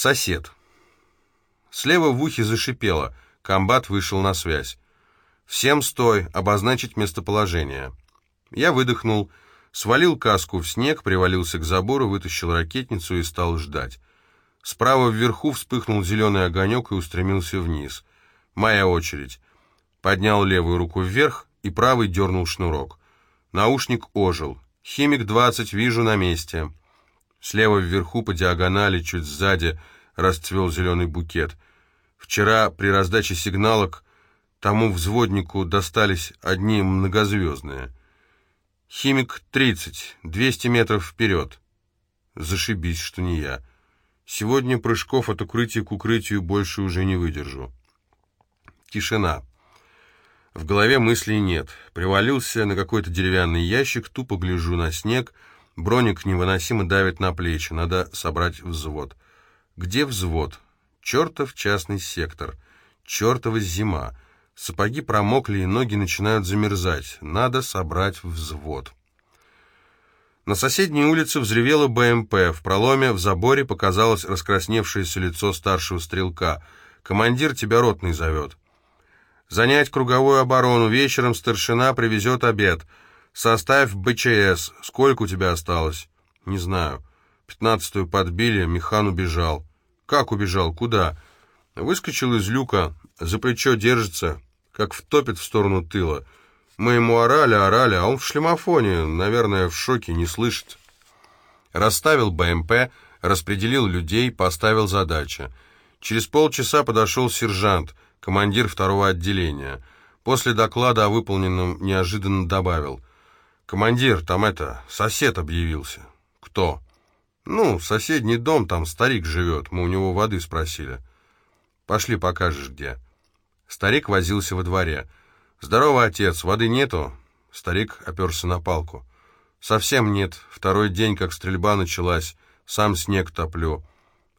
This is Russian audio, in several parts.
Сосед. Слева в ухе зашипело. Комбат вышел на связь. «Всем стой! Обозначить местоположение!» Я выдохнул, свалил каску в снег, привалился к забору, вытащил ракетницу и стал ждать. Справа вверху вспыхнул зеленый огонек и устремился вниз. Моя очередь. Поднял левую руку вверх и правый дернул шнурок. Наушник ожил. «Химик 20, вижу на месте». Слева вверху по диагонали, чуть сзади, расцвел зеленый букет. Вчера при раздаче сигналок тому взводнику достались одни многозвездные. «Химик 30, 200 метров вперед». Зашибись, что не я. Сегодня прыжков от укрытия к укрытию больше уже не выдержу. Тишина. В голове мыслей нет. Привалился на какой-то деревянный ящик, тупо гляжу на снег — Броник невыносимо давит на плечи, надо собрать взвод. Где взвод? Чертов частный сектор. Чертова зима. Сапоги промокли и ноги начинают замерзать. Надо собрать взвод. На соседней улице взревела БМП. В проломе в заборе показалось раскрасневшееся лицо старшего стрелка. «Командир тебя ротный зовет». «Занять круговую оборону. Вечером старшина привезет обед». Составь БЧС. Сколько у тебя осталось? Не знаю. Пятнадцатую подбили, Механ убежал. Как убежал? Куда? Выскочил из люка, за плечо держится, как втопит в сторону тыла. Мы ему орали, орали, а он в шлемофоне, наверное, в шоке, не слышит. Расставил БМП, распределил людей, поставил задачи. Через полчаса подошел сержант, командир второго отделения. После доклада о выполненном неожиданно добавил — «Командир, там это, сосед объявился». «Кто?» «Ну, соседний дом, там старик живет, мы у него воды спросили». «Пошли, покажешь, где». Старик возился во дворе. «Здорово, отец, воды нету?» Старик оперся на палку. «Совсем нет. Второй день, как стрельба началась. Сам снег топлю.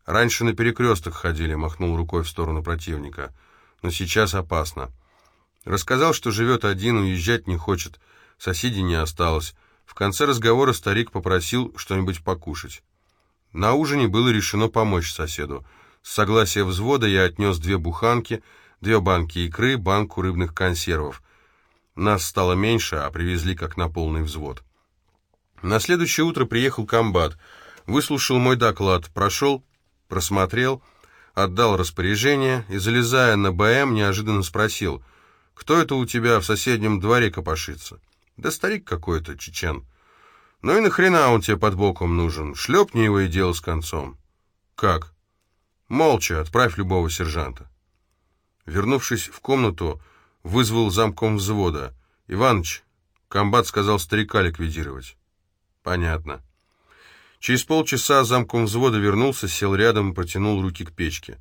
Раньше на перекресток ходили», — махнул рукой в сторону противника. «Но сейчас опасно». Рассказал, что живет один, уезжать не хочет. Соседей не осталось. В конце разговора старик попросил что-нибудь покушать. На ужине было решено помочь соседу. С согласия взвода я отнес две буханки, две банки икры, банку рыбных консервов. Нас стало меньше, а привезли как на полный взвод. На следующее утро приехал комбат, выслушал мой доклад, прошел, просмотрел, отдал распоряжение и, залезая на БМ, неожиданно спросил, «Кто это у тебя в соседнем дворе копошится?» Да старик какой-то, чечен. Ну и нахрена он тебе под боком нужен? Шлепни его и дело с концом. Как? Молча, отправь любого сержанта. Вернувшись в комнату, вызвал замком взвода. Иваныч, комбат сказал старика ликвидировать. Понятно. Через полчаса замком взвода вернулся, сел рядом и протянул руки к печке.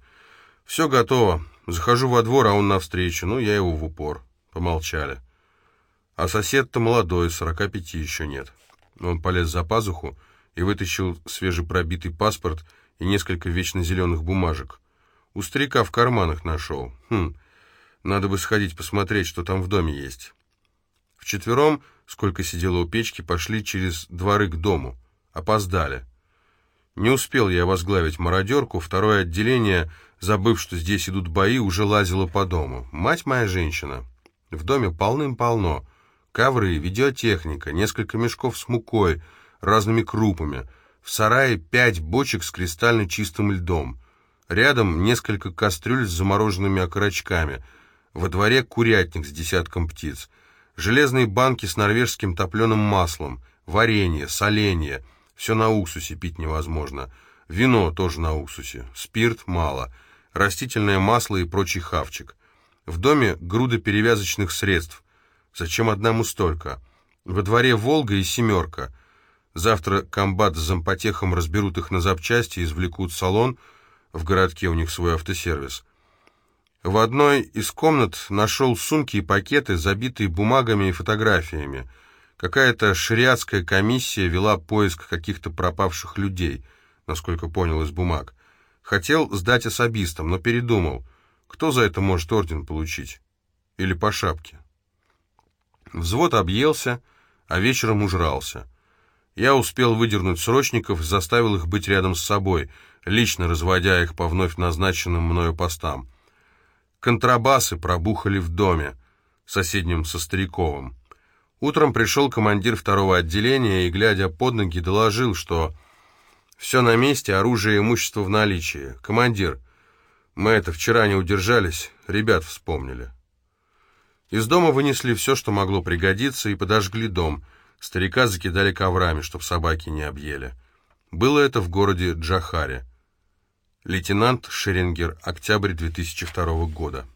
Все готово. Захожу во двор, а он навстречу. Ну, я его в упор. Помолчали. А сосед-то молодой, сорока пяти еще нет. Он полез за пазуху и вытащил свежепробитый паспорт и несколько вечно зеленых бумажек. У старика в карманах нашел. Хм, надо бы сходить посмотреть, что там в доме есть. Вчетвером, сколько сидело у печки, пошли через дворы к дому. Опоздали. Не успел я возглавить мародерку, второе отделение, забыв, что здесь идут бои, уже лазило по дому. Мать моя женщина. В доме полным-полно. Ковры, видеотехника, несколько мешков с мукой, разными крупами. В сарае пять бочек с кристально чистым льдом. Рядом несколько кастрюль с замороженными окорочками. Во дворе курятник с десятком птиц. Железные банки с норвежским топленым маслом. Варенье, соленье. Все на уксусе пить невозможно. Вино тоже на уксусе. Спирт мало. Растительное масло и прочий хавчик. В доме груда перевязочных средств. Зачем одному столько? Во дворе «Волга» и «семерка». Завтра комбат с зампотехом разберут их на запчасти, извлекут салон. В городке у них свой автосервис. В одной из комнат нашел сумки и пакеты, забитые бумагами и фотографиями. Какая-то шариатская комиссия вела поиск каких-то пропавших людей, насколько понял из бумаг. Хотел сдать особистам, но передумал. Кто за это может орден получить? Или по шапке? Взвод объелся, а вечером ужрался. Я успел выдернуть срочников, заставил их быть рядом с собой. лично разводя их по вновь назначенным мною постам. Контрабасы пробухали в доме, соседнем со Стариковым. Утром пришел командир второго отделения и, глядя под ноги, доложил, что все на месте, оружие и имущество в наличии. Командир, мы это вчера не удержались, ребят вспомнили. Из дома вынесли все, что могло пригодиться, и подожгли дом. Старика закидали коврами, чтоб собаки не объели. Было это в городе Джахаре. Лейтенант Шерингер, октябрь 2002 года.